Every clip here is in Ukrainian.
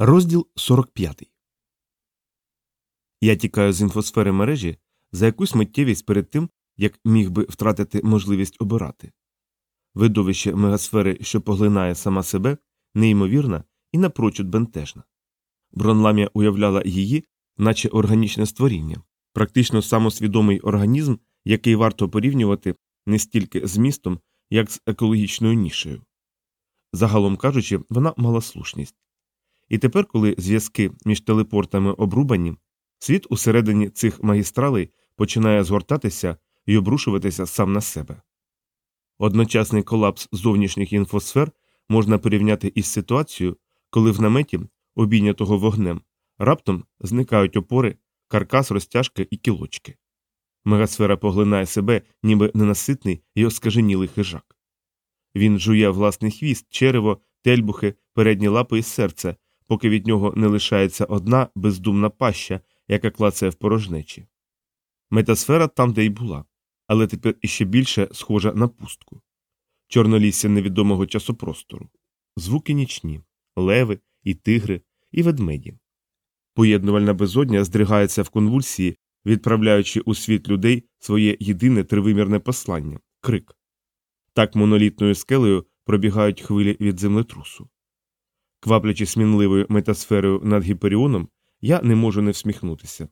Розділ 45 Я тікаю з інфосфери мережі за якусь миттєвість перед тим, як міг би втратити можливість обирати. Видовище мегасфери, що поглинає сама себе, неймовірна і напрочуд бентежна. Бронламія уявляла її, наче органічне створіння, практично самосвідомий організм, який варто порівнювати не стільки з містом, як з екологічною нішею. Загалом кажучи, вона мала слушність. І тепер, коли зв'язки між телепортами обрубані, світ усередині цих магістралей починає згортатися і обрушуватися сам на себе. Одночасний колапс зовнішніх інфосфер можна порівняти із ситуацією, коли в наметі, обійнятого вогнем, раптом зникають опори, каркас, розтяжки і кілочки. Мегасфера поглинає себе, ніби ненаситний і оскаженілий хижак. Він жує власний хвіст, черево, тельбухи, передні лапи і серце, поки від нього не лишається одна бездумна паща, яка клацає в порожнечі. Метасфера там, де й була, але тепер іще більше схожа на пустку. Чорнолісся невідомого часопростору, звуки нічні, леви, і тигри, і ведмеді. Поєднувальна безодня здригається в конвульсії, відправляючи у світ людей своє єдине тривимірне послання крик. Так монолітною скелею пробігають хвилі від землетрусу. Кваплячи смінливою метасферою над гіперіоном, я не можу не всміхнутися.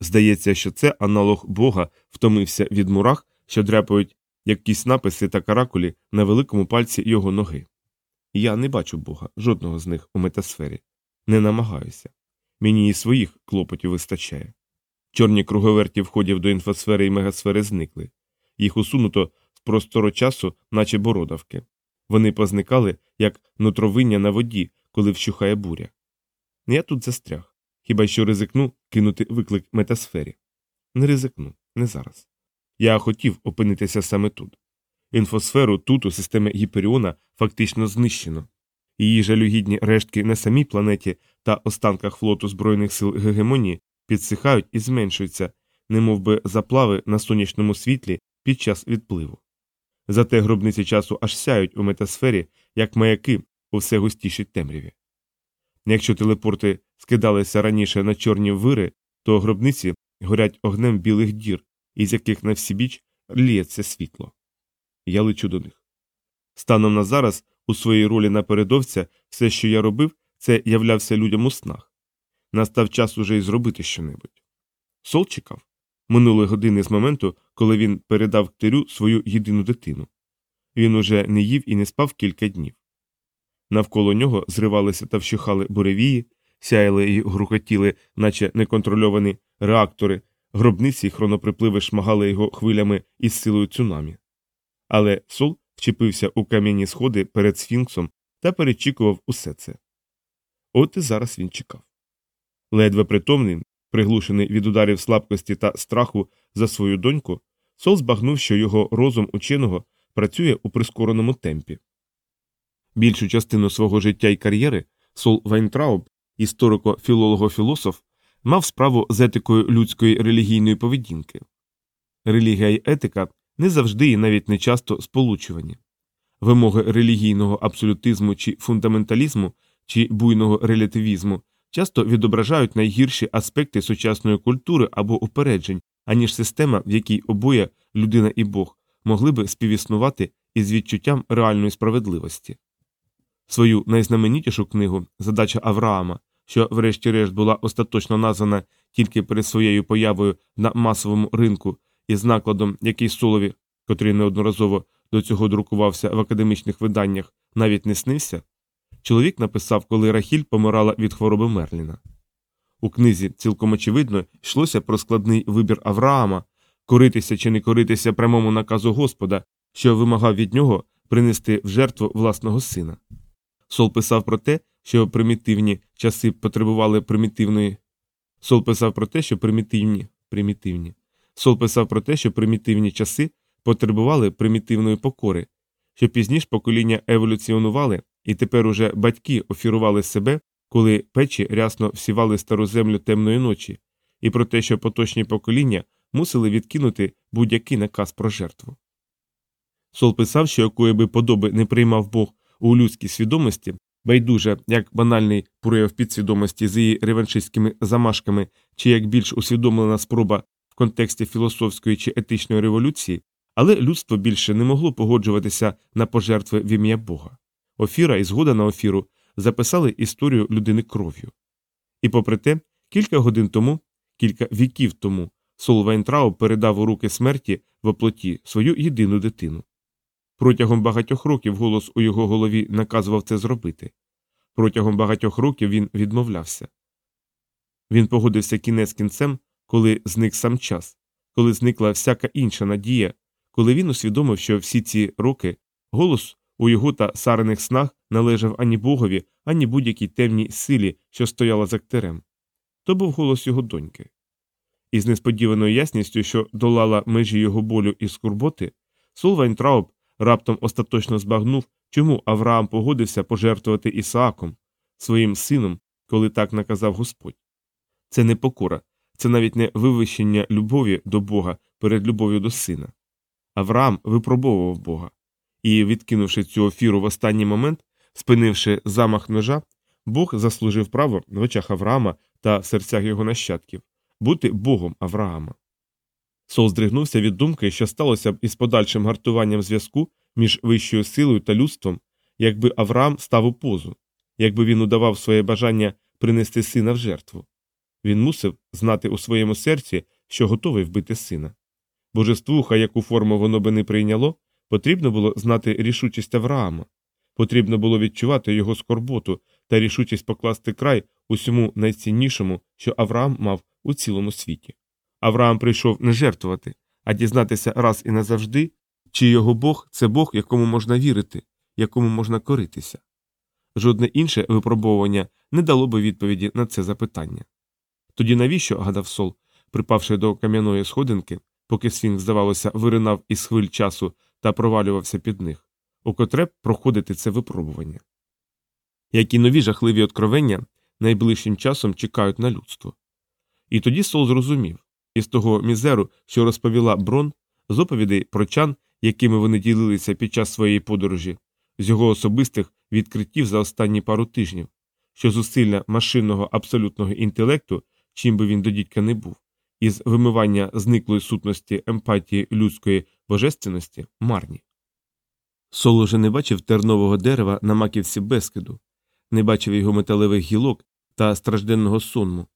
Здається, що це аналог Бога втомився від мурах, що дряпають якісь написи та каракулі на великому пальці його ноги. Я не бачу Бога, жодного з них у метасфері, не намагаюся. Мені і своїх клопотів вистачає. Чорні круговерті входів до інфосфери і мегасфери зникли, їх усунуто в просторо часу, наче бородавки. Вони позникали, як нутровиння на воді, коли вщухає буря. Я тут застряг, хіба що ризикну кинути виклик метасфері. Не ризикну, не зараз. Я хотів опинитися саме тут. Інфосферу тут, у системі Гіперіона, фактично знищено. Її жалюгідні рештки на самій планеті та останках флоту Збройних сил Гегемонії підсихають і зменшуються, немов би заплави на сонячному світлі під час відпливу. Зате гробниці часу аж сяють у метасфері, як маяки у все густішій темряві. Якщо телепорти скидалися раніше на чорні вири, то гробниці горять огнем білих дір, із яких на всі біч ліється світло. Я лечу до них. Станом на зараз, у своїй ролі напередовця, все, що я робив, це являвся людям у снах. Настав час уже й зробити щонебудь. Сол чекав. Минули години з моменту, коли він передав ктирю свою єдину дитину. Він уже не їв і не спав кілька днів. Навколо нього зривалися та вщухали буревії, сяяли і грухотіли, наче неконтрольовані реактори, гробниці й хроноприпливи шмагали його хвилями із силою цунамі. Але сол вчепився у кам'яні сходи перед сфінксом та перечікував усе це. От і зараз він чекав. Ледве притомний, приглушений від ударів слабкості та страху за свою доньку, сол збагнув, що його розум ученого працює у прискореному темпі. Більшу частину свого життя і кар'єри Сол Вайнтрауб, історико-філолого-філософ, мав справу з етикою людської релігійної поведінки. Релігія й етика не завжди і навіть не часто сполучувані. Вимоги релігійного абсолютизму чи фундаменталізму чи буйного релятивізму часто відображають найгірші аспекти сучасної культури або упереджень, аніж система, в якій обоє людина і Бог могли би співіснувати із відчуттям реальної справедливості. Свою найзнаменітішу книгу Задача Авраама, що, врешті-решт, була остаточно названа тільки перед своєю появою на масовому ринку із накладом, який Солові, котрий неодноразово до цього друкувався в академічних виданнях, навіть не снився, чоловік написав, коли Рахіль помирала від хвороби Мерліна. У книзі цілком очевидно йшлося про складний вибір Авраама коритися чи не коритися прямому наказу Господа, що вимагав від нього принести в жертву власного сина. Сол писав про те, що примітивні часи потребували примітивної. Сол писав про те, що примітивні примітивні. Сол писав про те, що примітивні часи потребували примітивної покори, що пізніше покоління еволюціонували, і тепер уже батьки офірували себе, коли печі рясно всівали стару землю темної ночі, і про те, що поточні покоління мусили відкинути будь-який наказ про жертву. Сол писав, що якої би подоби не приймав Бог у людській свідомості, Байдуже, як банальний прояв підсвідомості з її реваншистськими замашками, чи як більш усвідомлена спроба в контексті філософської чи етичної революції, але людство більше не могло погоджуватися на пожертви в ім'я Бога. Офіра і згода на офіру записали історію людини кров'ю. І попри те, кілька годин тому, кілька віків тому, Сол Вайнтрауб передав у руки смерті во плоті свою єдину дитину. Протягом багатьох років голос у його голові наказував це зробити. Протягом багатьох років він відмовлявся. Він погодився кінець кінцем, коли зник сам час, коли зникла всяка інша надія, коли він усвідомив, що всі ці роки голос у його та сарених снах належав ані богові, ані будь-якій темній силі, що стояла за ктерем. То був голос його доньки. І з несподіваною ясністю, що долала межі його болю і скорботи, Сол Вайнтрауб раптом остаточно збагнув, чому Авраам погодився пожертвувати Ісааком, своїм сином, коли так наказав Господь. Це не покора, це навіть не вивищення любові до Бога перед любов'ю до сина. Авраам випробовував Бога, і, відкинувши цю офіру в останній момент, спинивши замах ножа, Бог заслужив право в очах Авраама та в серцях його нащадків бути Богом Авраама. Сол здригнувся від думки, що сталося б із подальшим гартуванням зв'язку між вищою силою та людством, якби Авраам став у позу, якби він удавав своє бажання принести сина в жертву. Він мусив знати у своєму серці, що готовий вбити сина. Божеству, хай яку форму воно би не прийняло, потрібно було знати рішучість Авраама, потрібно було відчувати його скорботу та рішучість покласти край усьому найціннішому, що Авраам мав у цілому світі. Авраам прийшов не жертвувати, а дізнатися раз і назавжди, чи його Бог це Бог, якому можна вірити, якому можна коритися. Жодне інше випробовування не дало би відповіді на це запитання. Тоді навіщо, гадав Сол, припавши до кам'яної сходинки, поки свін, здавалося, виринав із хвиль часу та провалювався під них, укотре проходити це випробування. Які нові жахливі откровення найближчим часом чекають на людство. І тоді Сол зрозумів із того мізеру, що розповіла Брон, з оповідей про чан, якими вони ділилися під час своєї подорожі, з його особистих відкриттів за останні пару тижнів, що зусилля машинного абсолютного інтелекту, чим би він до дідька не був, із вимивання зниклої сутності емпатії людської божественності марні. Сол уже не бачив тернового дерева на маківці безкиду, не бачив його металевих гілок та стражденного сонму.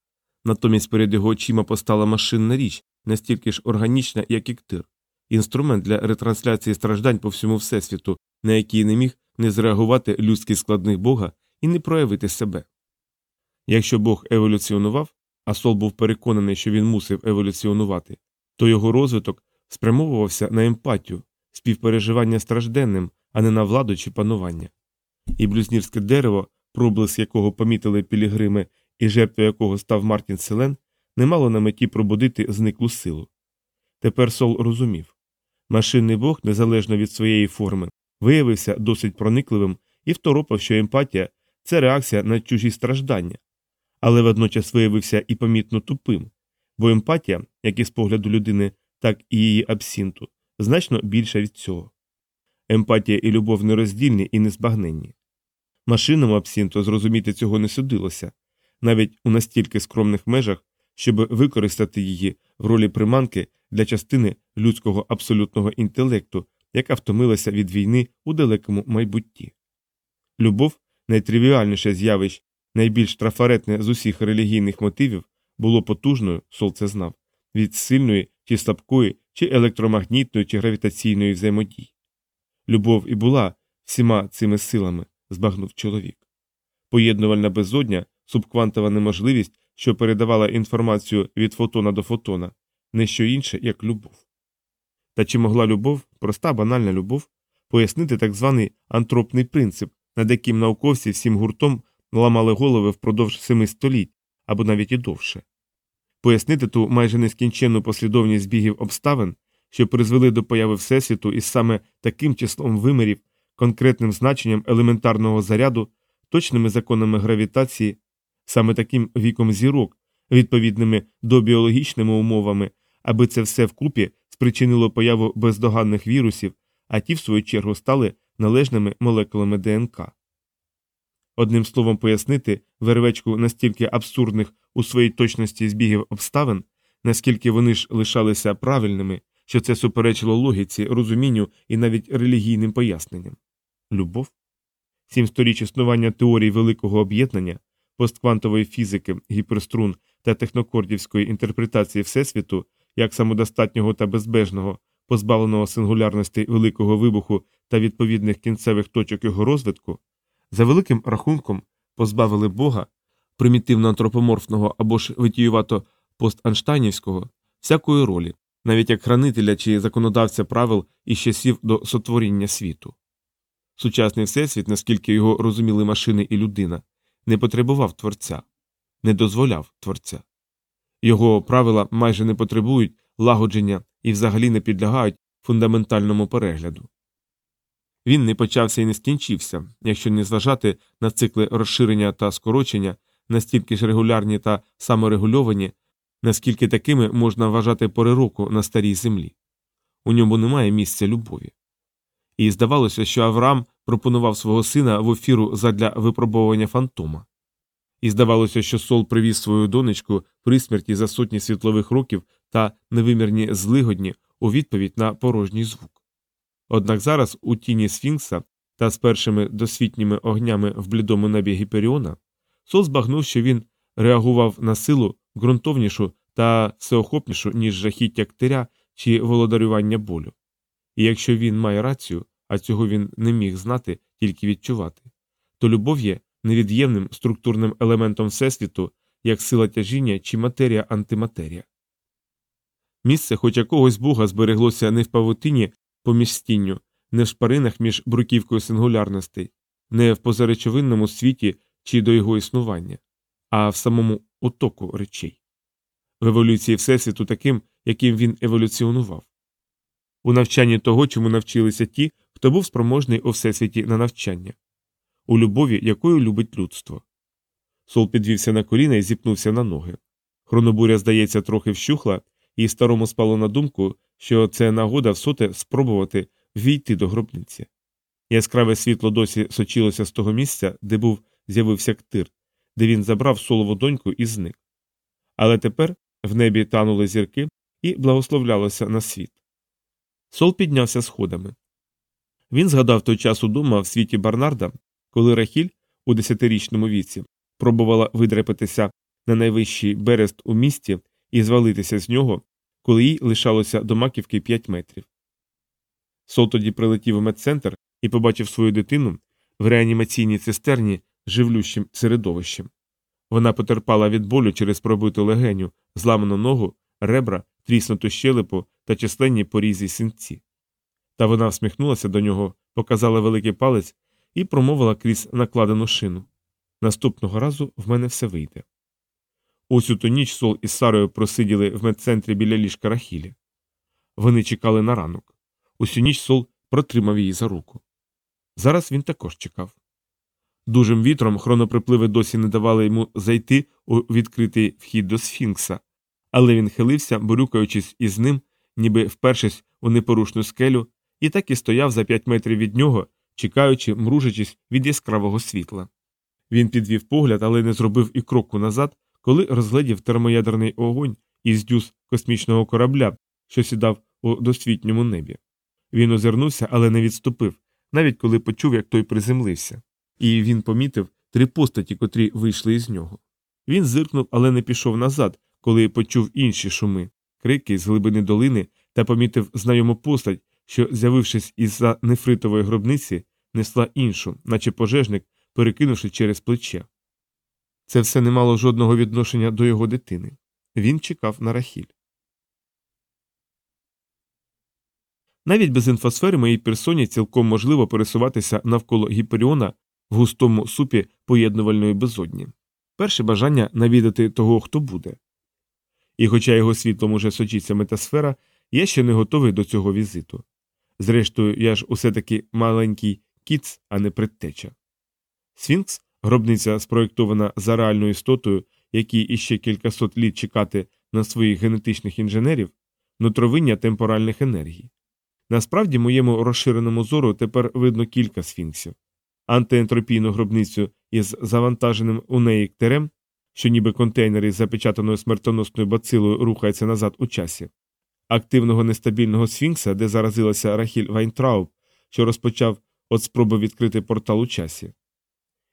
Натомість перед його очима постала машинна річ, настільки ж органічна, як і ктир, інструмент для ретрансляції страждань по всьому всесвіту, на який не міг не зреагувати людський складних Бога і не проявити себе. Якщо Бог еволюціонував, а Сол був переконаний, що він мусив еволюціонувати, то його розвиток спрямовувався на емпатію, співпереживання стражденним, а не на владу чи панування. І блюзнірське дерево, проблиск якого помітили пілігрими і жертвою якого став Мартін Селен, не мало на меті пробудити зниклу силу. Тепер Сол розумів машинний бог, незалежно від своєї форми, виявився досить проникливим і второпав, що емпатія це реакція на чужі страждання, але водночас виявився і помітно тупим, бо емпатія, як із погляду людини, так і її абсінту, значно більша від цього. Емпатія і любов нероздільні і незбагненні. Машинному абсінту зрозуміти цього не судилося, навіть у настільки скромних межах, щоб використати її в ролі приманки для частини людського абсолютного інтелекту, яка втомилася від війни у далекому майбутті. Любов, найтривіальніше з'явищ, найбільш трафаретне з усіх релігійних мотивів, було потужною, Сол це знав, від сильної чи слабкої, чи електромагнітної, чи гравітаційної взаємодії. Любов і була всіма цими силами, збагнув чоловік. Поєднувальна безодня субквантова неможливість, що передавала інформацію від фотона до фотона, не що інше, як любов. Та чи могла любов, проста банальна любов, пояснити так званий антропний принцип, над яким науковці всім гуртом ламали голови впродовж семи століть або навіть і довше, пояснити ту майже нескінченну послідовність збігів обставин, що призвели до появи Всесвіту із саме таким числом вимірів, конкретним значенням елементарного заряду, точними законами гравітації, саме таким віком зірок, відповідними до біологічними умовами, аби це все вкупі спричинило появу бездоганних вірусів, а ті, в свою чергу, стали належними молекулами ДНК. Одним словом пояснити вервечку настільки абсурдних у своїй точності збігів обставин, наскільки вони ж лишалися правильними, що це суперечило логіці, розумінню і навіть релігійним поясненням. Любов? Сім сторіч існування теорій великого об'єднання, постквантової фізики, гіперструн та технокордівської інтерпретації Всесвіту як самодостатнього та безбежного, позбавленого сингулярності великого вибуху та відповідних кінцевих точок його розвитку, за великим рахунком позбавили Бога, примітивно антропоморфного або ж витіювато постанштайнівського, всякої ролі, навіть як хранителя чи законодавця правил із часів до сотворіння світу. Сучасний всесвіт, наскільки його розуміли машини і людина, не потребував творця, не дозволяв творця. Його правила майже не потребують лагодження і взагалі не підлягають фундаментальному перегляду. Він не почався і не скінчився, якщо не зважати на цикли розширення та скорочення, настільки ж регулярні та саморегульовані, наскільки такими можна вважати пори року на старій землі. У ньому немає місця любові. І здавалося, що Авраам пропонував свого сина в ефіру задля випробовування фантома. І здавалося, що Сол привіз свою донечку при смерті за сотні світлових років та невимірні злигодні у відповідь на порожній звук. Однак зараз у тіні Сфінкса та з першими досвітніми огнями в блідому небі Гіперіона Сол збагнув, що він реагував на силу ґрунтовнішу та всеохопнішу, ніж жахіття ктиря чи володарювання болю. І якщо він має рацію, а цього він не міг знати, тільки відчувати, то любов є невід'ємним структурним елементом Всесвіту, як сила тяжіння чи матерія антиматерія. Місце хоч якогось бога збереглося не в павутині поміж стінню, не в шпаринах між бруківкою сингулярностей, не в позаречовинному світі чи до його існування, а в самому отоку речей, в еволюції Всесвіту таким, яким він еволюціонував, у навчанні того, чому навчилися ті, хто був спроможний у всесвіті на навчання, у любові, якою любить людство. Сол підвівся на коліна і зіпнувся на ноги. Хронобуря, здається, трохи вщухла, і старому спало на думку, що це нагода всоте спробувати війти до гробниці. Яскраве світло досі сочилося з того місця, де був з'явився ктир, де він забрав солову доньку і зник. Але тепер в небі танули зірки і благословлялося на світ. Сол піднявся сходами. Він згадав той час удома в світі Барнарда, коли Рахіль у десятирічному віці пробувала видрепитися на найвищий берест у місті і звалитися з нього, коли їй лишалося до маківки 5 метрів. Сол тоді прилетів у медцентр і побачив свою дитину в реанімаційній цистерні живлющим середовищем. Вона потерпала від болю через пробиту легеню, зламану ногу, ребра, тріснуту щелепу та численні порізі синці. Та вона всміхнулася до нього, показала великий палець і промовила крізь накладену шину. Наступного разу в мене все вийде. Усю ту ніч Сол із Сарою просиділи в медцентрі біля ліжка Рахілі. Вони чекали на ранок. Усю ніч Сол протримав її за руку. Зараз він також чекав. Дужим вітром хроноприпливи досі не давали йому зайти у відкритий вхід до Сфінкса, але він хилився, борюкаючись із ним, ніби впершись у непорушну скелю, і так і стояв за п'ять метрів від нього, чекаючи, мружачись від яскравого світла. Він підвів погляд, але не зробив і кроку назад, коли розглядів термоядерний огонь із дюз космічного корабля, що сідав у досвітньому небі. Він озирнувся, але не відступив, навіть коли почув, як той приземлився, і він помітив три постаті, котрі вийшли із нього. Він зиркнув, але не пішов назад, коли почув інші шуми, крики з глибини долини та помітив знайому постать, що, з'явившись із за нефритової гробниці, несла іншу, наче пожежник, перекинувши через плече. Це все не мало жодного відношення до його дитини. Він чекав на рахіль. Навіть без інфосфери моїй персоні цілком можливо пересуватися навколо гіперіона в густому супі поєднувальної безодні. Перше бажання навідати того, хто буде. І, хоча його світлом уже сочиться метасфера, я ще не готовий до цього візиту. Зрештою, я ж усе таки маленький кіц, а не предтеча. Сфінкс, гробниця спроєктована за реальною істотою, якій іще кількасот літ чекати на своїх генетичних інженерів, нутровиння темпоральних енергій. Насправді, моєму розширеному зору тепер видно кілька сфінксів антиентропійну гробницю із завантаженим у неї ктерем, що ніби контейнер із запечатаною смертоносною бацилою рухається назад у часі, активного нестабільного сфінкса, де заразилася Рахіль Вайнтрауб, що розпочав от спроби відкрити портал у часі,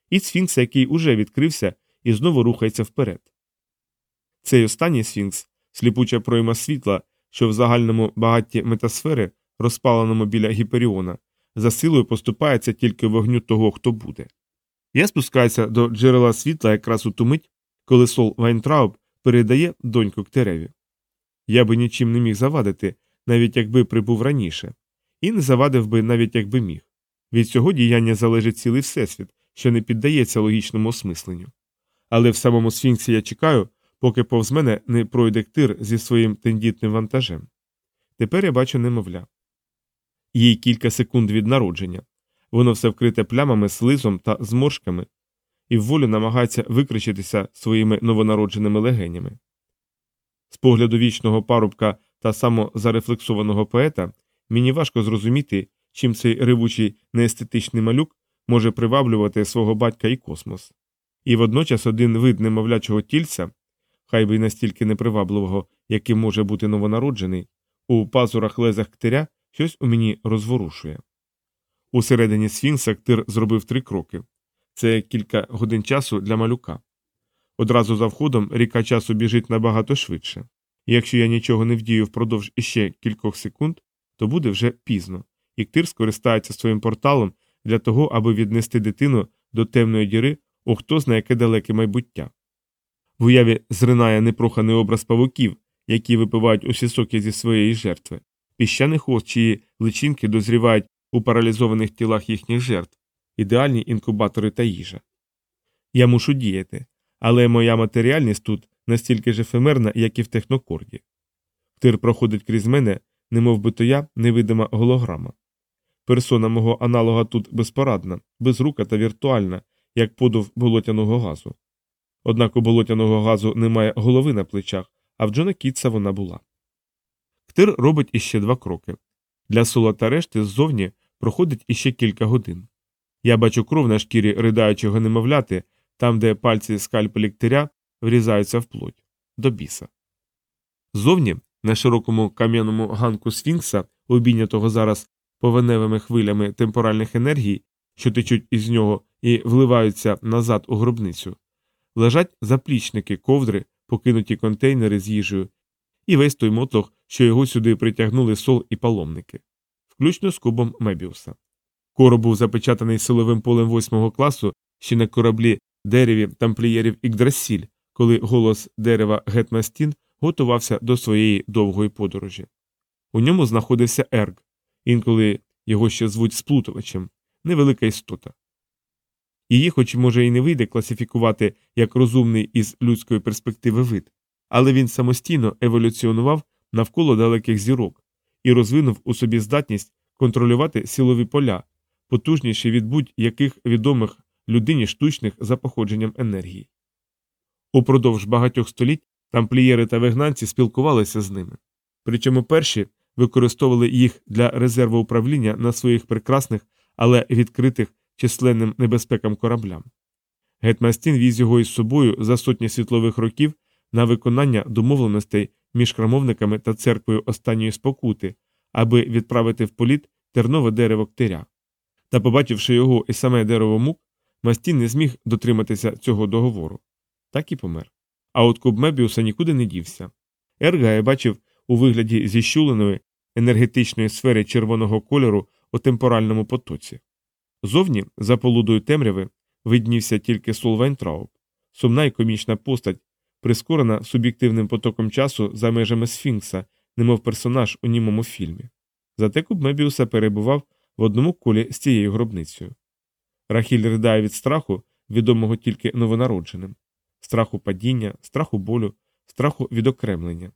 і сфінкса, який уже відкрився і знову рухається вперед. Цей останній сфінкс, сліпуча пройма світла, що в загальному багатті метасфери, розпаленому біля Гіперіона, за силою поступається тільки вогню того, хто буде. Я спускаюся до джерела світла якраз у ту мить, коли Сол Вайнтрауб передає доньку Ктиреві. Я би нічим не міг завадити, навіть якби прибув раніше, і не завадив би, навіть якби міг. Від цього діяння залежить цілий всесвіт, що не піддається логічному осмисленню. Але в самому сфінксі я чекаю, поки повз мене не пройде ктир зі своїм тендітним вантажем. Тепер я бачу немовля. Їй кілька секунд від народження. Воно все вкрите плямами, слизом та зморшками, і вволю намагається викричитися своїми новонародженими легенями. З погляду вічного парубка та самозарефлексованого поета мені важко зрозуміти, чим цей ревучий неестетичний малюк може приваблювати свого батька і космос. І водночас один вид немовлячого тільця, хай би й настільки непривабливого, яким може бути новонароджений, у пазурах лезах ктиря щось у мені розворушує. Усередині сфінкса ктир зробив три кроки це кілька годин часу для малюка. Одразу за входом ріка часу біжить набагато швидше, і якщо я нічого не вдію впродовж іще кількох секунд, то буде вже пізно, і ктир скористається своїм порталом для того, аби віднести дитину до темної діри у хто знає яке далеке майбуття. В уяві зринає непроханий образ павуків, які випивають усі соки зі своєї жертви, піщаний хвост, чиї личинки дозрівають у паралізованих тілах їхніх жертв, ідеальні інкубатори та їжа. Я мушу діяти, але моя матеріальність тут настільки ж ефемерна, як і в технокорді. Ктир проходить крізь мене, немов би то я невидима голограма. Персона мого аналога тут безпорадна, безрука та віртуальна, як подув болотяного газу. Однак у болотяного газу немає голови на плечах, а в Джона Кітса вона була. Ктир робить іще два кроки. Для сола та решти ззовні проходить іще кілька годин. Я бачу кров на шкірі ридаючого немовляти, там, де пальці скальпелі ктиря врізаються в плоть, до біса. Ззовні, на широкому кам'яному ганку Сфінкса, обійнятого зараз повеневими хвилями темпоральних енергій, що течуть із нього і вливаються назад у гробницю, лежать заплічники, ковдри, покинуті контейнери з їжею, і весь той мотлох, що його сюди притягнули сол і паломники, включно з кубом Мебіуса. Коро був запечатаний силовим полем восьмого класу ще на кораблі дереві тамплієрів Ікдрасіль, коли голос дерева Гетмастін готувався до своєї довгої подорожі. У ньому знаходився Ерг, інколи його ще звуть сплутувачем, невелика істота. Її, хоч може і не вийде класифікувати як розумний із людської перспективи вид, але він самостійно еволюціонував навколо далеких зірок і розвинув у собі здатність контролювати силові поля, потужніші від будь-яких відомих людині штучних за походженням енергії. Упродовж багатьох століть тамплієри та вигнанці спілкувалися з ними. Причому перші використовували їх для резерву управління на своїх прекрасних, але відкритих численним небезпекам кораблям. Гетмастін віз його із собою за сотні світлових років на виконання домовленостей між храмовниками та церквою останньої спокути, аби відправити в політ тернове дерево ктиря. Та, побачивши його і саме дерево мук, Мастін не зміг дотриматися цього договору. Так і помер. А от куб Мебіуса нікуди не дівся. Ерга я бачив у вигляді зіщуленої енергетичної сфери червоного кольору у темпоральному потоці. Зовні, за полудою темряви, виднівся тільки Сол Вайнтрауб, сумна й комічна постать, прискорена суб'єктивним потоком часу за межами Сфінкса, немов персонаж у німому фільмі. Зате куб Мебіуса перебував в одному колі з цією гробницею. Рахіль ридає від страху, відомого тільки новонародженим, страху падіння, страху болю, страху відокремлення.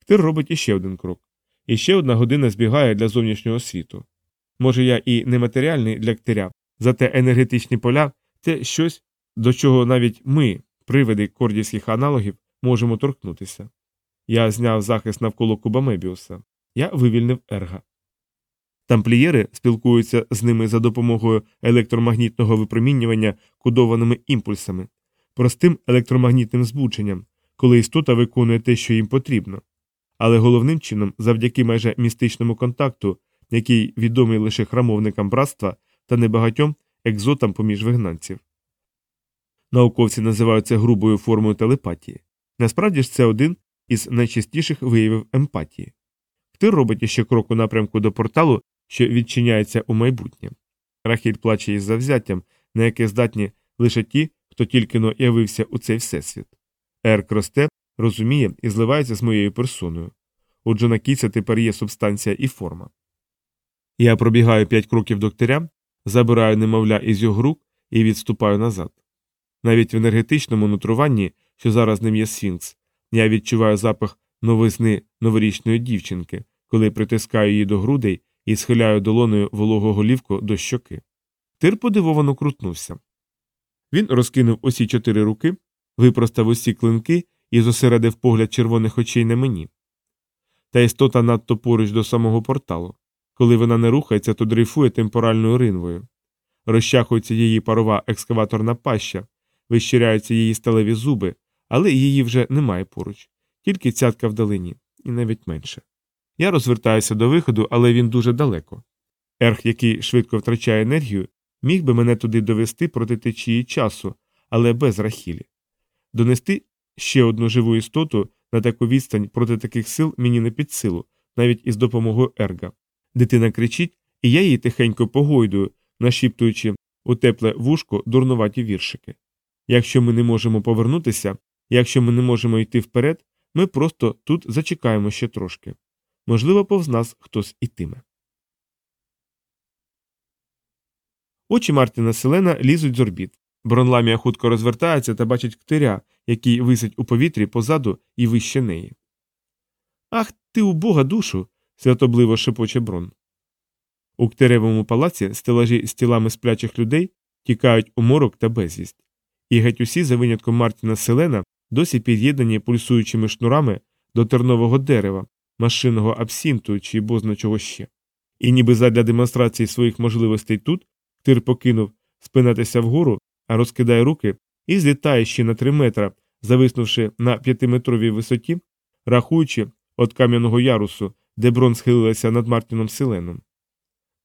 Ктир робить іще один крок. І ще одна година збігає для зовнішнього світу. Може, я і нематеріальний для ктиря, зате енергетичні поля це щось, до чого навіть ми, привиди кордівських аналогів, можемо торкнутися. Я зняв захист навколо куба Мебіуса. Я вивільнив ерга. Тамплієри спілкуються з ними за допомогою електромагнітного випромінювання кодованими імпульсами, простим електромагнітним збудженням, коли істота виконує те, що їм потрібно. Але головним чином, завдяки майже містичному контакту, який відомий лише храмовникам братства та небагатьом екзотам поміж вигнанців. Науковці називають це грубою формою телепатії. Насправді ж це один із найчастіших виявів емпатії. Ктир робить іще крок у напрямку до порталу, що відчиняється у майбутнє. Рахіль плаче із завзяттям, на яке здатні лише ті, хто тільки но явився у цей всесвіт. Ерк росте, розуміє і зливається з моєю персоною. У Джона Кіса тепер є субстанція і форма. Я пробігаю п'ять кроків докторя, забираю немовля із його рук і відступаю назад. Навіть в енергетичному нутруванні, що зараз ним є сфінкс, я відчуваю запах новизни новорічної дівчинки, коли притискаю її до грудей і схиляю долоною вологу голівку до щоки. Тир подивовано крутнувся. Він розкинув усі чотири руки, випростав усі клинки і зосередив погляд червоних очей на мені. Та істота надто поруч до самого порталу. Коли вона не рухається, то дрейфує темпоральною ринвою. Розчахується її парова екскаваторна паща, вищиряються її сталеві зуби, але її вже немає поруч, тільки цятка вдалині, і навіть менше. Я розвертаюся до виходу, але він дуже далеко. Ерх, який швидко втрачає енергію, міг би мене туди довести проти течії часу, але без рахілі. Донести ще одну живу істоту на таку відстань проти таких сил мені не під силу, навіть із допомогою ерга. Дитина кричить, і я її тихенько погойдую, нашіптуючи у тепле вушко дурнуваті віршики. Якщо ми не можемо повернутися, якщо ми не можемо йти вперед, ми просто тут зачекаємо ще трошки. Можливо, повз нас хтось ітиме. Очі Мартіна Селена лізуть з орбіт. Бронламія хутко розвертається та бачить ктиря, який висить у повітрі позаду і вище неї. Ах, ти у бога душу. святобливо шепоче брон. У ктеревому палаці стелажі з тілами сплячих людей тікають у морок та безвість, і геть усі за винятком Мартіна Селена досі під'єднані пульсуючими шнурами до тернового дерева, машинного абсінту чи бозна чого ще. І ніби задля демонстрації своїх можливостей тут тир покинув спинатися вгору, а розкидає руки і злітає ще на три метра, зависнувши на п'ятиметровій висоті, рахуючи від кам'яного ярусу, де брон схилилася над Мартіном Селеном.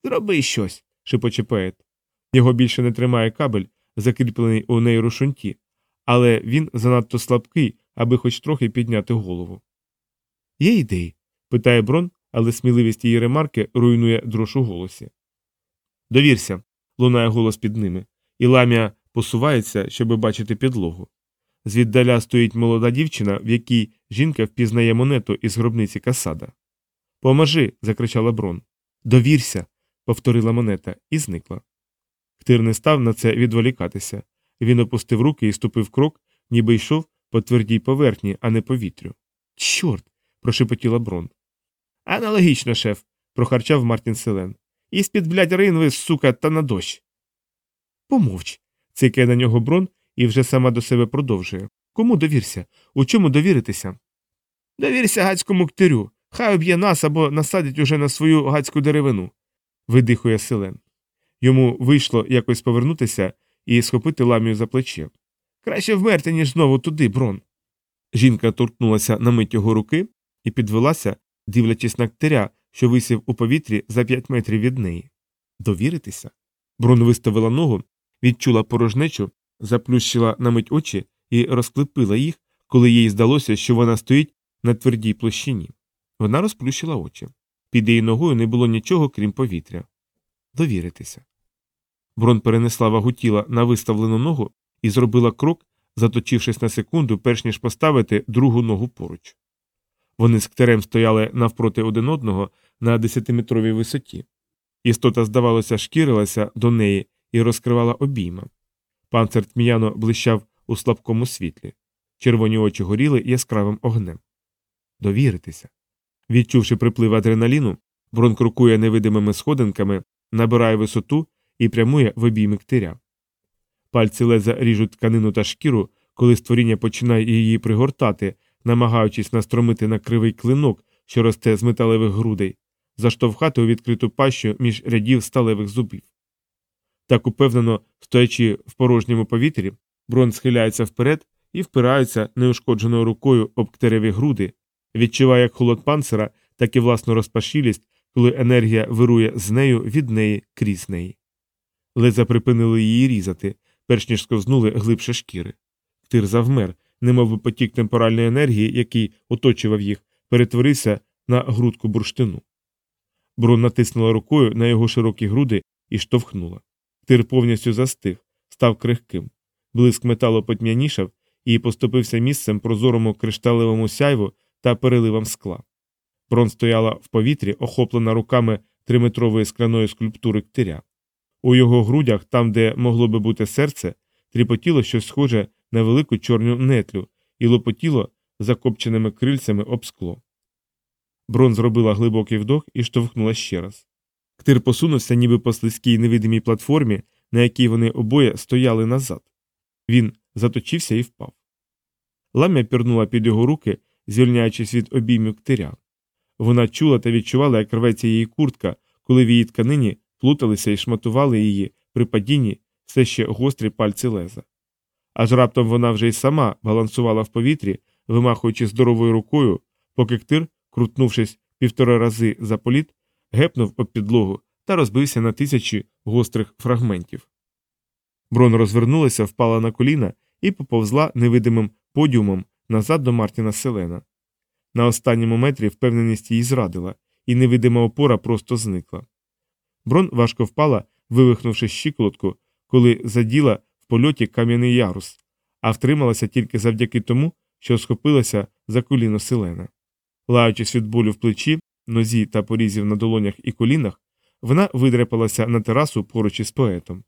Зроби щось, шепоче поет. Його більше не тримає кабель, закріплений у нейрошунті, але він занадто слабкий, аби хоч трохи підняти голову. Є ідеї? питає Брон, але сміливість її ремарки руйнує дрож у голосі. Довірся, лунає голос під ними, і ламія посувається, щоби бачити підлогу. Звіддаля стоїть молода дівчина, в якій жінка впізнає монету із гробниці Касада. Поможи. закричала Брон. Довірся, повторила монета і зникла. Ктир не став на це відволікатися. Він опустив руки і ступив крок, ніби йшов по твердій поверхні, а не по вітрю. Чорт. прошепотіла Брон. Аналогічно, шеф, прохарчав Мартін Селен. І з-під блядь, ринви, сука, та на дощ. Помовч. цикає на нього брон і вже сама до себе продовжує. Кому довірся? У чому довіритися? Довірся гацькому ктирю. Хай об'є нас або насадять уже на свою гацьку деревину, видихує Селен. Йому вийшло якось повернутися і схопити ламію за плече. Краще вмерти, ніж знову туди, брон. Жінка торкнулася на мить його руки і підвелася, дивлячись на ктиря, що висів у повітрі за п'ять метрів від неї. Довіритися. Брон виставила ногу, відчула порожнечу, заплющила на мить очі і розклепила їх, коли їй здалося, що вона стоїть на твердій площині. Вона розплющила очі. Під її ногою не було нічого, крім повітря. Довіритися. Брон перенесла вагу тіла на виставлену ногу і зробила крок, заточившись на секунду, перш ніж поставити другу ногу поруч. Вони з ктерем стояли навпроти один одного на десятиметровій висоті. Істота, здавалося, шкірилася до неї і розкривала обійма. Панцир тміяно блищав у слабкому світлі, червоні очі горіли яскравим огнем. Довіритися. Відчувши приплив адреналіну, Брон крокує невидимими сходинками, набирає висоту і прямує в обійми ктиря. Пальці леза ріжуть тканину та шкіру, коли створіння починає її пригортати, намагаючись настромити на кривий клинок, що росте з металевих грудей, заштовхати у відкриту пащу між рядів сталевих зубів. Так упевнено, стоячи в порожньому повітрі, Брон схиляється вперед і впирається неушкодженою рукою об ктереві груди, відчуває як холод панцира, так і власну розпашілість, коли енергія вирує з нею від неї крізь неї. Леза припинили її різати, перш ніж сковзнули глибше шкіри. Ктир завмер, немов потік темпоральної енергії, який оточував їх, перетворився на грудку бурштину. Брон натиснула рукою на його широкі груди і штовхнула. Тир повністю застиг, став крихким. Блиск металу потьмянішав і поступився місцем прозорому кришталевому сяйву та переливам скла. Брон стояла в повітрі, охоплена руками триметрової скляної скульптури ктиря. У його грудях, там, де могло би бути серце, тріпотіло щось схоже на велику чорну нетлю і лопотіло закопченими крильцями об скло. Брон зробила глибокий вдох і штовхнула ще раз. Ктир посунувся, ніби по слизькій невидимій платформі, на якій вони обоє стояли назад. Він заточився і впав. Лам'я пірнула під його руки, звільняючись від обіймів ктиря. Вона чула та відчувала, як рветься її куртка, коли в її тканині плуталися і шматували її при падінні все ще гострі пальці леза. Аж раптом вона вже й сама балансувала в повітрі, вимахуючи здоровою рукою, поки ктир, крутнувшись півтора рази за політ, гепнув об підлогу та розбився на тисячі гострих фрагментів. Брон розвернулася, впала на коліна і поповзла невидимим подіумом назад до Мартіна Селена. На останньому метрі впевненість її зрадила, і невидима опора просто зникла. Брон важко впала, вивихнувши щиколотку, коли заділа в польоті кам'яний ярус, а втрималася тільки завдяки тому, що схопилася за коліно селена. Лаючись від болю в плечі, нозі та порізів на долонях і колінах, вона видряпалася на терасу поруч із поетом.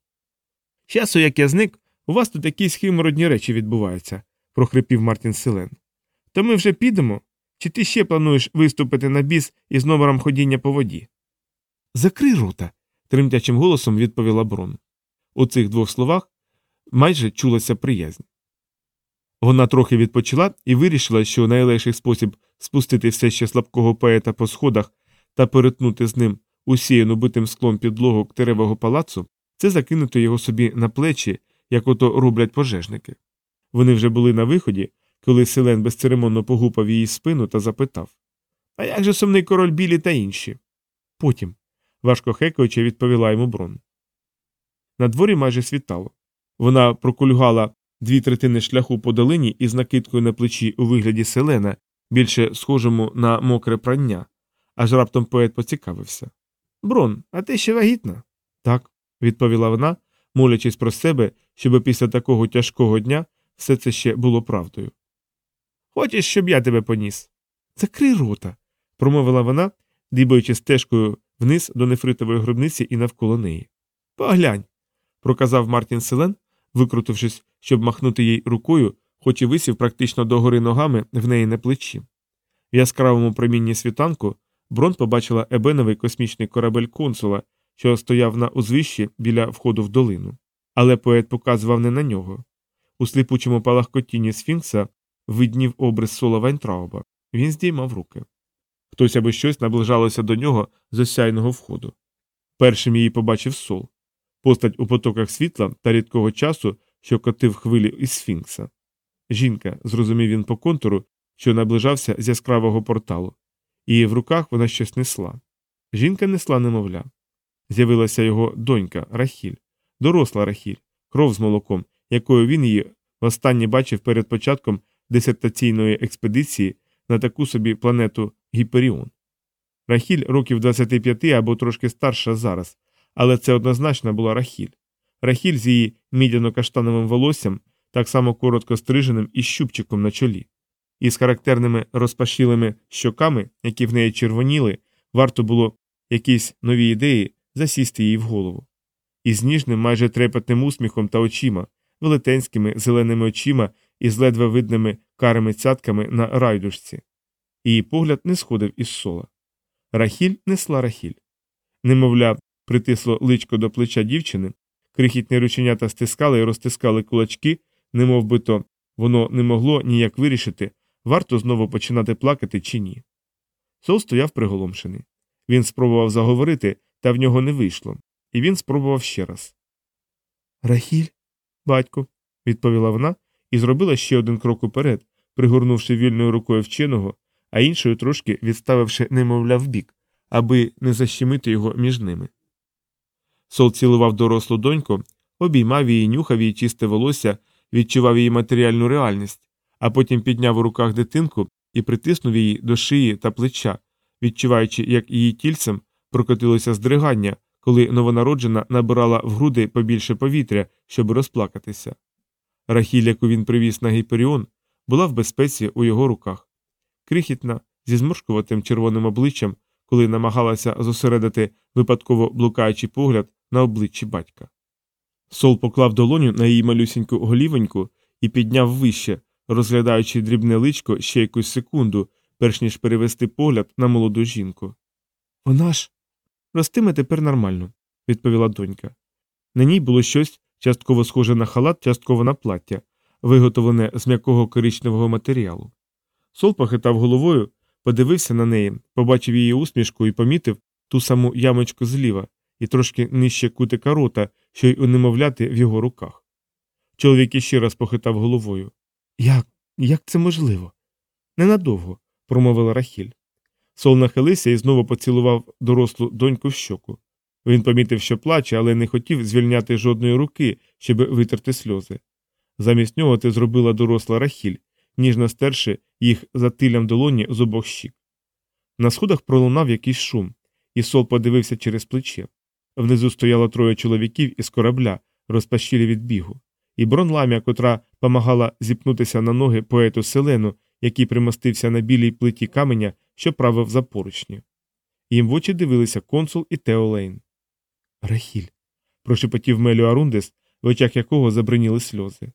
Часу, як я зник, у вас тут якісь химородні речі відбуваються, прохрипів Мартін Селен. То ми вже підемо? Чи ти ще плануєш виступити на біс із номером ходіння по воді? Закрий рота. тремтячим голосом відповіла Брон. У цих двох словах майже чулася приязнь. Вона трохи відпочила і вирішила, що найлегший спосіб спустити все ще слабкого поета по сходах та перетнути з ним усіяну битим склом підлогу ктеревого палацу це закинути його собі на плечі, як ото роблять пожежники. Вони вже були на виході, коли Селен безцеремонно погупав її спину та запитав А як же сумний король білі та інші? Потім, важко хекаючи, відповіла йому брон. На дворі майже світало. Вона прокульгала дві третини шляху по долині із накидкою на плечі у вигляді селена, більше схожому на мокре прання, аж раптом поет поцікавився. Брон, а ти ще вагітна? Так, відповіла вона, молячись про себе, щоб після такого тяжкого дня все це ще було правдою. Хочеш, щоб я тебе поніс? Закрий рота, промовила вона, дібаючи стежкою вниз до нефритової гробниці і навколо неї. Поглянь, проказав Мартін Селен, викрутившись, щоб махнути їй рукою, хоч і висів практично догори ногами в неї на плечі. В яскравому промінні світанку Брон побачила ебеновий космічний корабель консула, що стояв на узвищі біля входу в долину. Але поет показував не на нього. У сліпучому палахкотінні Сфінкса виднів обрис сола Вайнтрауба. Він здіймав руки. Хтось або щось наближалося до нього з осяйного входу. Першим її побачив сол постать у потоках світла та рідкого часу, що котив хвилі із Сфінкса. Жінка, зрозумів він по контуру, що наближався з яскравого порталу, і в руках вона щось несла. Жінка несла немовля. З'явилася його донька Рахіль, доросла Рахіль, кров з молоком, якою він її востаннє бачив перед початком дисертаційної експедиції на таку собі планету Гіперіон. Рахіль років 25 або трошки старша зараз, але це однозначно була Рахіль. Рахіль з її мідяно-каштановим волоссям, так само коротко стриженим і щупчиком на чолі, і з характерними розпашілими щоками, які в неї червоніли, варто було якісь нові ідеї засісти їй в голову. І з ніжним, майже трепетним усміхом та очима, велетенськими зеленими очима і з ледве видними карими цятками на райдушці. Її погляд не сходив із сола. Рахіль несла Рахіль. Немовля, притисло личко до плеча дівчини, крихітні рученята стискали і розтискали кулачки, немов би то воно не могло ніяк вирішити, варто знову починати плакати чи ні. Сол стояв приголомшений. Він спробував заговорити, та в нього не вийшло, і він спробував ще раз. Рахіль, батько, відповіла вона і зробила ще один крок уперед, пригорнувши вільною рукою вченого, а іншою трошки відставивши немовля вбік, аби не защемити його між ними. Сол цілував дорослу доньку, обіймав її, нюхав її чисте волосся, відчував її матеріальну реальність, а потім підняв у руках дитинку і притиснув її до шиї та плеча, відчуваючи, як її тільцем прокотилося здригання, коли новонароджена набирала в груди побільше повітря, щоб розплакатися. Рахіль, яку він привіз на гіперіон, була в безпеці у його руках. Крихітна, зі зморшкуватим червоним обличчям, коли намагалася зосередити випадково блукаючий погляд на обличчі батька. Сол поклав долоню на її малюсіньку голівоньку і підняв вище, розглядаючи дрібне личко ще якусь секунду, перш ніж перевести погляд на молоду жінку. Вона ж. Ростиме тепер нормально, відповіла донька. На ній було щось частково схоже на халат, частково на плаття, виготовлене з м'якого коричневого матеріалу. Сол похитав головою, подивився на неї, побачив її усмішку і помітив ту саму ямочку зліва і трошки нижче кутика рота, що й унемовляти в його руках. Чоловік іще раз похитав головою. Як? Як це можливо? Ненадовго, промовила Рахіль. Сол нахилився і знову поцілував дорослу доньку в щоку. Він помітив, що плаче, але не хотів звільняти жодної руки, щоб витерти сльози. Замість нього ти зробила доросла Рахіль, ніжно стерши їх за тилям долоні з обох щік. На сходах пролунав якийсь шум, і сол подивився через плече. Внизу стояло троє чоловіків із корабля, розпашілі від бігу, і бронламія, котра помагала зіпнутися на ноги поету Селену, який примостився на білій плиті каменя, що правив за поручні. Їм в очі дивилися консул і Тео Лейн. Рахіль. прошепотів Мелю Арундес, в очах якого забриніли сльози.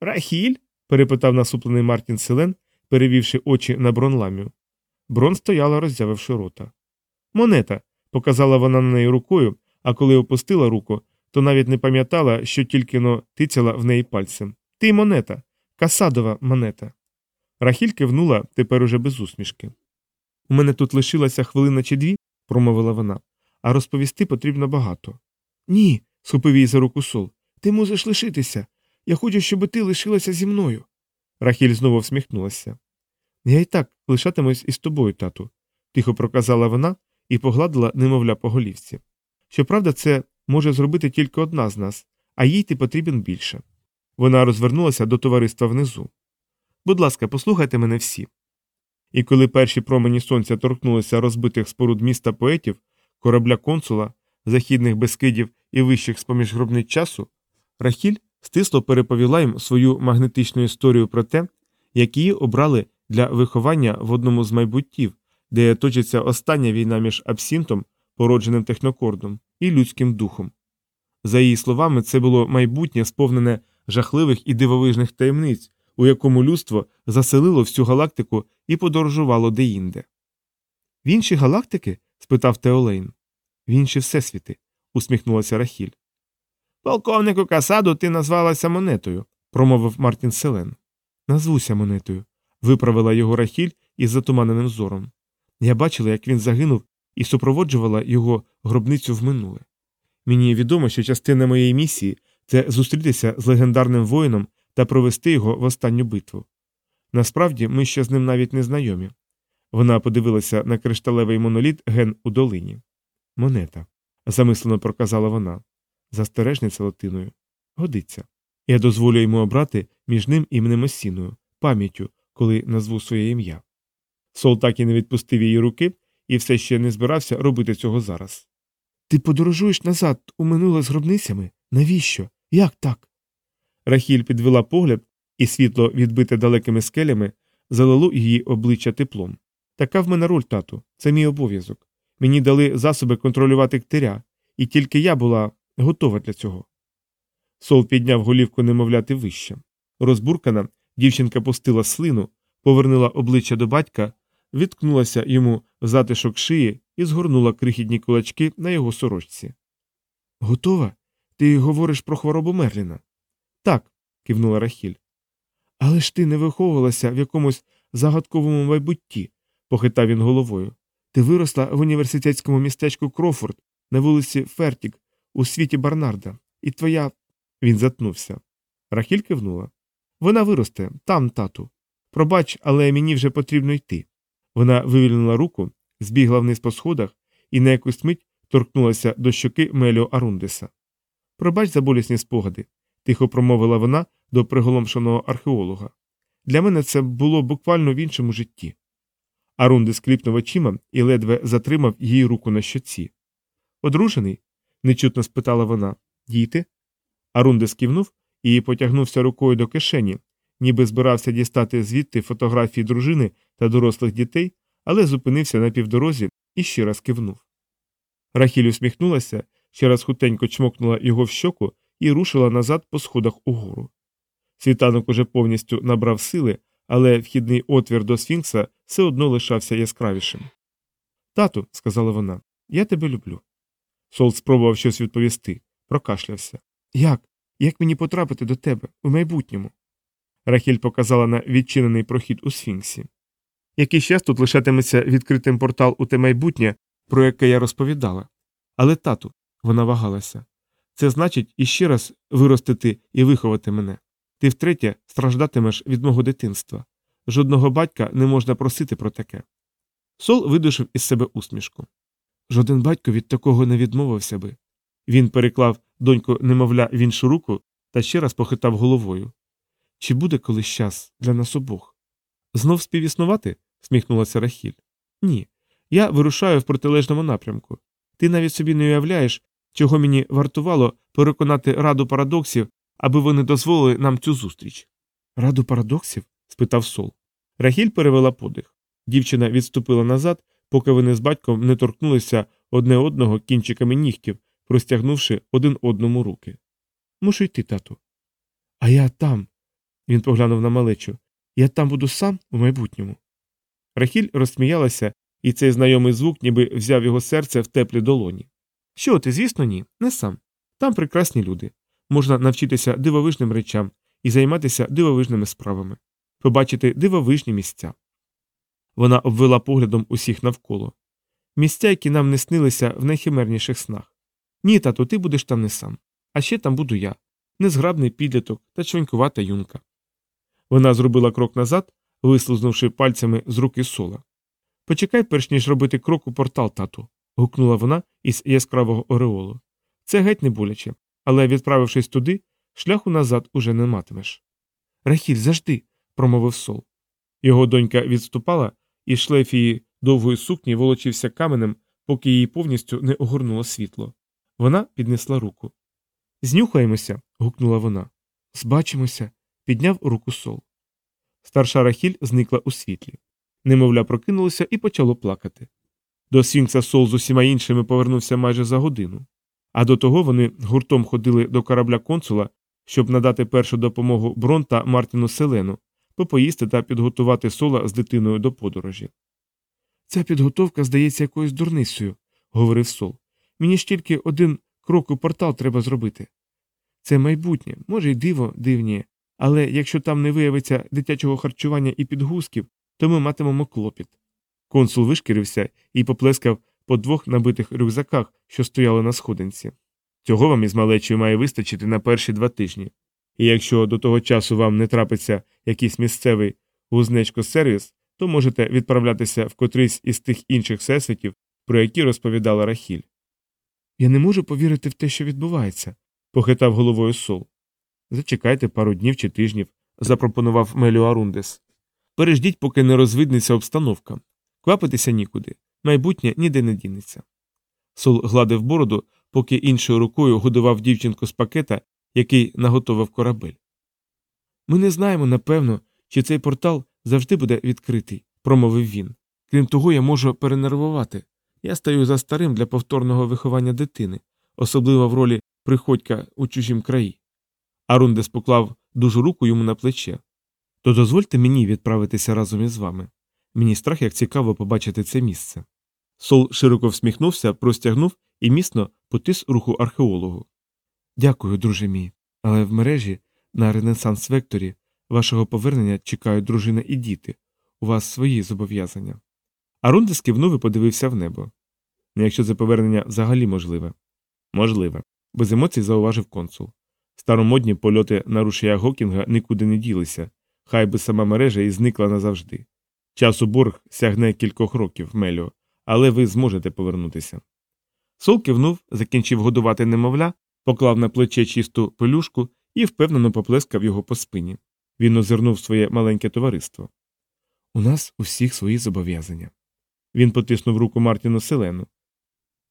Рахіль? Перепитав насуплений Мартін Селен, перевівши очі на бронламію. Брон стояла, роззявивши рота. Монета. показала вона на неї рукою, а коли опустила руку, то навіть не пам'ятала, що тільки но тицяла в неї пальцем. Ти монета, касадова монета. Рахіль кивнула тепер уже без усмішки. У мене тут лишилася хвилина чи дві, промовила вона, а розповісти потрібно багато. Ні, схопив її за руку сол. Ти мусиш лишитися. Я хочу, щоб ти лишилася зі мною. Рахіль знову всміхнулася. Я і так лишатимусь із тобою, тату, тихо проказала вона і погладила немовля по голівці. Щоправда, це може зробити тільки одна з нас, а їй ти потрібен більше. Вона розвернулася до товариства внизу. Будь ласка, послухайте мене всі. І коли перші промені сонця торкнулися розбитих споруд міста поетів, корабля консула, західних безкидів і вищих з поміж гробниць часу, Рахіль стисло переповіла їм свою магнетичну історію про те, як її обрали для виховання в одному з майбуттів, де точиться остання війна між абсінтом, породженим технокордом, і людським духом. За її словами, це було майбутнє сповнене жахливих і дивовижних таємниць, у якому людство заселило всю галактику і подорожувало деінде. В інші галактики? спитав Теолейн. В інші всесвіти, усміхнулася Рахіль. Полковнику Касаду ти назвалася монетою, промовив Мартін Селен. Назвуся монетою, виправила його Рахіль із затуманеним зором. Я бачила, як він загинув і супроводжувала його гробницю в минуле. Мені відомо, що частина моєї місії це зустрітися з легендарним воїном та провести його в останню битву. Насправді ми ще з ним навіть не знайомі. Вона подивилася на кришталевий моноліт ген у долині. Монета, замислено проказала вона. Застережниця латиною. Годиться. Я дозволю йому обрати між ним і мнемосіною, пам'яттю, коли назву своє ім'я. Сол так і не відпустив її руки і все ще не збирався робити цього зараз. Ти подорожуєш назад у минуле з гробницями? Навіщо? Як так? Рахіль підвела погляд, і світло, відбите далекими скелями, залило її обличчя теплом. Така в мене роль, тату, це мій обов'язок. Мені дали засоби контролювати ктиря, і тільки я була готова для цього. Сол підняв голівку немовляти вище. Розбуркана, дівчинка пустила слину, повернула обличчя до батька, відкнулася йому в затишок шиї і згорнула крихітні кулачки на його сорочці. Готова? Ти говориш про хворобу Мерліна? Так, кивнула Рахіль. Але ж ти не виховувалася в якомусь загадковому майбутті, похитав він головою. Ти виросла в університетському містечку Крофорд на вулиці Фертік у світі Барнарда, і твоя. Він затнувся. Рахіль кивнула. Вона виросте, там, тату. Пробач, але мені вже потрібно йти. Вона вивільнила руку, збігла вниз по сходах і на якусь мить торкнулася до щоки Меліо Арундеса. Пробач за болісні спогади, тихо промовила вона до приголомшеного археолога. Для мене це було буквально в іншому житті. Арундес кліпнув очима і ледве затримав її руку на щоці. Одружений? Нечутно спитала вона. Діти? Арундес кивнув і потягнувся рукою до кишені, ніби збирався дістати звідти фотографії дружини та дорослих дітей, але зупинився на півдорозі і ще раз кивнув. Рахіль усміхнулася, ще раз хутенько чмокнула його в щоку і рушила назад по сходах угору. Світанок уже повністю набрав сили, але вхідний отвір до Сфінкса все одно лишався яскравішим. Тату, сказала вона, я тебе люблю. Сол спробував щось відповісти, прокашлявся. Як? Як мені потрапити до тебе у майбутньому? Рахіль показала на відчинений прохід у Сфінксі. Якийсь час тут лишатиметься відкритим портал у те майбутнє, про яке я розповідала. Але, тату, вона вагалася. Це значить іще раз виростити і виховати мене. Ти втретє страждатимеш від мого дитинства. Жодного батька не можна просити про таке. Сол видушив із себе усмішку. Жоден батько від такого не відмовився би. Він переклав доньку немовля в іншу руку та ще раз похитав головою. Чи буде колись час для нас обох? Знов співіснувати? сміхнулася Рахіль. Ні. Я вирушаю в протилежному напрямку. Ти навіть собі не уявляєш, чого мені вартувало переконати раду парадоксів, аби вони дозволили нам цю зустріч. Раду парадоксів? спитав Сол. Рахіль перевела подих. Дівчина відступила назад, поки вони з батьком не торкнулися одне одного кінчиками нігтів, простягнувши один одному руки. Мушу йти, тату. А я там. Він поглянув на малечу. Я там буду сам у майбутньому. Рахіль розсміялася, і цей знайомий звук ніби взяв його серце в теплі долоні. Що ти, звісно, ні, не сам. Там прекрасні люди. Можна навчитися дивовижним речам і займатися дивовижними справами, побачити дивовижні місця. Вона обвела поглядом усіх навколо місця, які нам не снилися в найхимерніших снах. Ні, тату, ти будеш там не сам. А ще там буду я, незграбний підліток та чванькувата юнка. Вона зробила крок назад, вислизнувши пальцями з руки сола. Почекай, перш ніж робити крок у портал, тату. гукнула вона із яскравого ореолу. Це геть не боляче, але, відправившись туди, шляху назад уже не матимеш. Рахіль, завжди, промовив сол. Його донька відступала, і шлейф її довгої сукні волочився каменем, поки її повністю не огорнуло світло. Вона піднесла руку. Знюхаємося. гукнула вона. Збачимося, підняв руку сол. Старша Рахіль зникла у світлі. Немовля прокинулося і почало плакати. До Сфінкса сол з усіма іншими повернувся майже за годину. А до того вони гуртом ходили до корабля консула, щоб надати першу допомогу Брон та Мартіну Селену, попоїсти та підготувати сола з дитиною до подорожі. Ця підготовка здається якоюсь дурницею, говорив сол. Мені ж тільки один крок у портал треба зробити. Це майбутнє, може, й диво дивніє, але якщо там не виявиться дитячого харчування і підгузків, то ми матимемо клопіт. Консул вишкірився і поплескав по двох набитих рюкзаках, що стояли на сходинці. Цього вам із малечою має вистачити на перші два тижні. І якщо до того часу вам не трапиться якийсь місцевий гузнечко сервіс, то можете відправлятися в котрийсь із тих інших всесвітів, про які розповідала Рахіль. Я не можу повірити в те, що відбувається, похитав головою сол. Зачекайте пару днів чи тижнів, запропонував Меліо Арундес. Переждіть, поки не розвиднеться обстановка. Квапитися нікуди, майбутнє ніде не дінеться. Сол гладив бороду, поки іншою рукою годував дівчинку з пакета, який наготовив корабель. Ми не знаємо, напевно, чи цей портал завжди буде відкритий, промовив він. Крім того, я можу перенервувати. Я стаю за старим для повторного виховання дитини, особливо в ролі приходька у чужім краї. Арундес поклав дужу руку йому на плече. То дозвольте мені відправитися разом із вами. Мені страх як цікаво побачити це місце. Сол широко всміхнувся, простягнув і міцно потис руку археологу. Дякую, друже мій, але в мережі на Ренесанс Векторі вашого повернення чекають дружина і діти. У вас свої зобов'язання. Арундес кивнув і подивився в небо. Ну, Якщо це повернення взагалі можливе. Можливе, без емоцій зауважив консул. Старомодні польоти на рушія Гокінга нікуди не ділися, хай би сама мережа і зникла назавжди. Час у борг сягне кількох років, Меліо, але ви зможете повернутися. Сол кивнув, закінчив годувати немовля, поклав на плече чисту пелюшку і впевнено поплескав його по спині. Він озирнув своє маленьке товариство. У нас усіх свої зобов'язання. Він потиснув руку Мартіну Селену.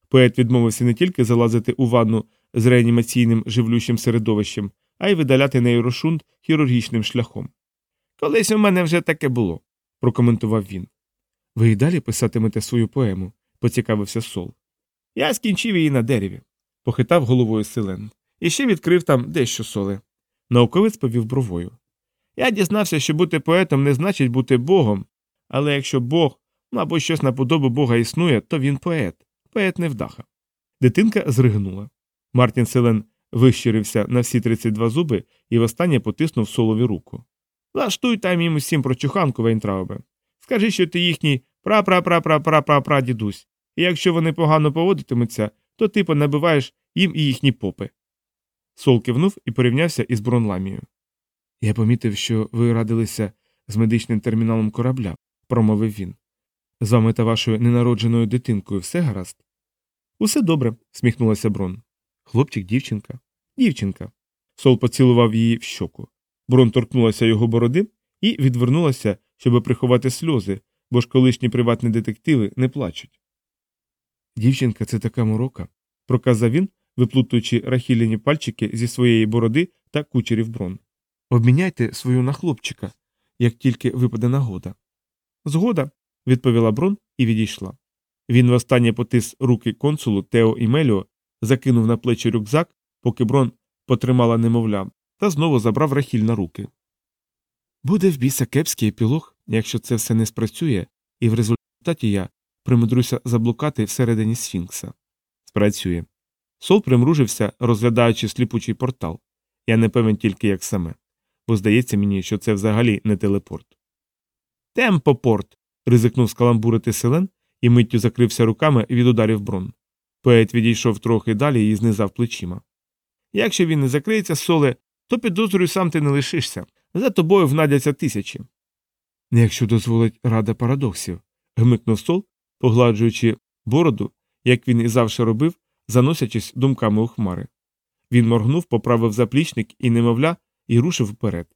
Поет відмовився не тільки залазити у ванну з реанімаційним живлющим середовищем, а й видаляти нейрошунт хірургічним шляхом. Колись у мене вже таке було, прокоментував він. Ви й далі писатимете свою поему, поцікавився Сол. Я скінчив її на дереві, похитав головою Селен. І ще відкрив там дещо соле. Науковець повів бровою. Я дізнався, що бути поетом не значить бути богом, але якщо Бог, ну або щось на подобу Бога існує, то він поет, поет невдаха. Дитинка зригнула. Мартін Селен вищирився на всі 32 зуби і востаннє потиснув солові руку. Влаштуй там їм усім прочуханку, Вейнтраубе. Скажи, що ти їхній пра-пра-пра-пра-пра-пра-дідусь, і якщо вони погано поводитимуться, то ти понабиваєш їм і їхні попи. Сол кивнув і порівнявся із Бронламією. Я помітив, що ви радилися з медичним терміналом корабля, промовив він. З вами та вашою ненародженою дитинкою все гаразд? Усе добре, сміхнулася Брон. Хлопчик, дівчинка. Дівчинка. Сол поцілував її в щоку. Брон торкнулася його бороди і відвернулася, щоб приховати сльози, бо ж колишні приватні детективи не плачуть. Дівчинка це така морока, проказав він, виплутуючи рахіляні пальчики зі своєї бороди та кучерів брон. Обміняйте свою на хлопчика, як тільки випаде нагода. Згода, відповіла Брон і відійшла. Він востаннє потис руки консулу Тео і Меліо, закинув на плечі рюкзак, поки Брон потримала немовля, та знову забрав рахіль на руки. Буде в біса кепський епілог, якщо це все не спрацює, і в результаті я примудруся заблукати всередині Сфінкса. Спрацює. Сол примружився, розглядаючи сліпучий портал. Я не певен тільки як саме, бо здається мені, що це взагалі не телепорт. Темпопорт. ризикнув скаламбурити селен і миттю закрився руками від ударів брон. Поет відійшов трохи далі і знизав плечима. Якщо він не закриється, соле, то підозрюю, сам ти не лишишся. За тобою внадяться тисячі. Якщо дозволить рада парадоксів, гмикнув сол, погладжуючи бороду, як він і завжди робив, заносячись думками у хмари. Він моргнув, поправив заплічник і немовля і рушив вперед.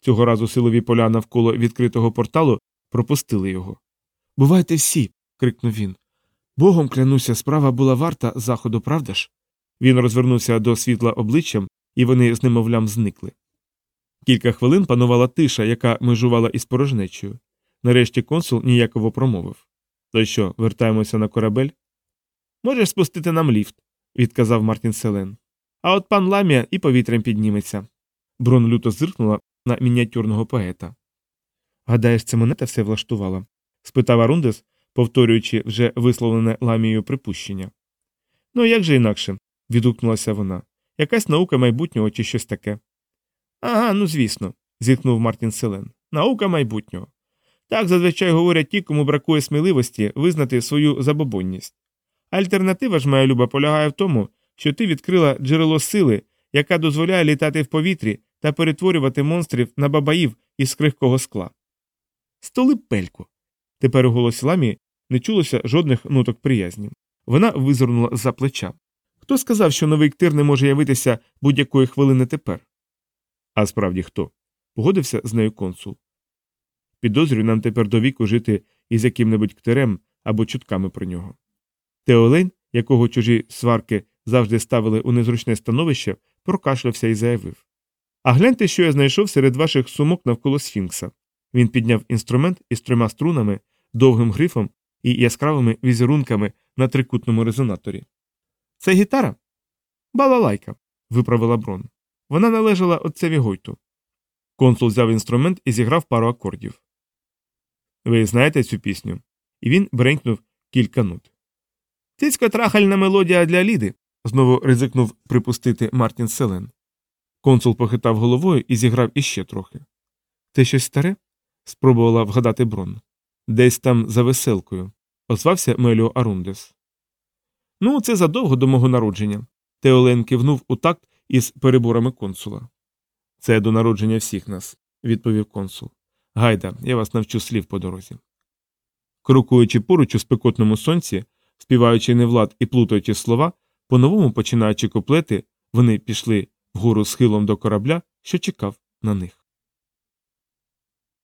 Цього разу силові поля навколо відкритого порталу пропустили його. Бувайте всі. крикнув він. Богом клянуся, справа була варта заходу, правда ж? Він розвернувся до світла обличчям, і вони з немовлям зникли. Кілька хвилин панувала тиша, яка межувала із порожнечою. Нарешті консул ніяково промовив То що, вертаємося на корабель? Можеш спустити нам ліфт, відказав Мартін Селен. А от пан Ламія і повітрям підніметься. Брон люто зиркнула на мініатюрного поета. Гадаєш, це монета все влаштувала? спитав Арундес, повторюючи вже висловлене ламією припущення. Ну, як же інакше, відгукнулася вона. Якась наука майбутнього чи щось таке. Ага, ну звісно, зіткнув Мартін Селен. Наука майбутнього. Так зазвичай говорять ті, кому бракує сміливості визнати свою забобонність. Альтернатива ж моя люба полягає в тому, що ти відкрила джерело сили, яка дозволяє літати в повітрі та перетворювати монстрів на бабаїв із крихкого скла. Столи пельку. Тепер у голосі ламі не чулося жодних ноток приязні. Вона визирнула за плеча. Хто сказав, що новий ктир не може явитися будь-якої хвилини тепер? А справді хто? Погодився з нею консул. Підозрюю нам тепер до віку жити із яким-небудь ктирем або чутками про нього. Теолейн, якого чужі сварки завжди ставили у незручне становище, прокашлявся і заявив А гляньте, що я знайшов серед ваших сумок навколо Сфінкса. Він підняв інструмент із трьома струнами, довгим грифом і яскравими візерунками на трикутному резонаторі. Це гітара? Балалайка, виправила Брон. Вона належала отцеві Гойту. Консул взяв інструмент і зіграв пару акордів. Ви знаєте цю пісню? І він бренькнув кілька нот. Цицько-трахальна мелодія для Ліди, знову ризикнув припустити Мартін Селен. Консул похитав головою і зіграв іще трохи. Це щось старе? спробувала вгадати Брон. Десь там за веселкою, озвався Меліо Арундес. Ну, це задовго до мого народження. Теолен кивнув у такт із переборами консула. Це до народження всіх нас, відповів консул. Гайда, я вас навчу слів по дорозі. Крокуючи поруч у спекотному сонці, співаючи невлад і плутаючи слова, по-новому починаючи куплети, вони пішли вгору схилом до корабля, що чекав на них.